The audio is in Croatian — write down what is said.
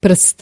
prst.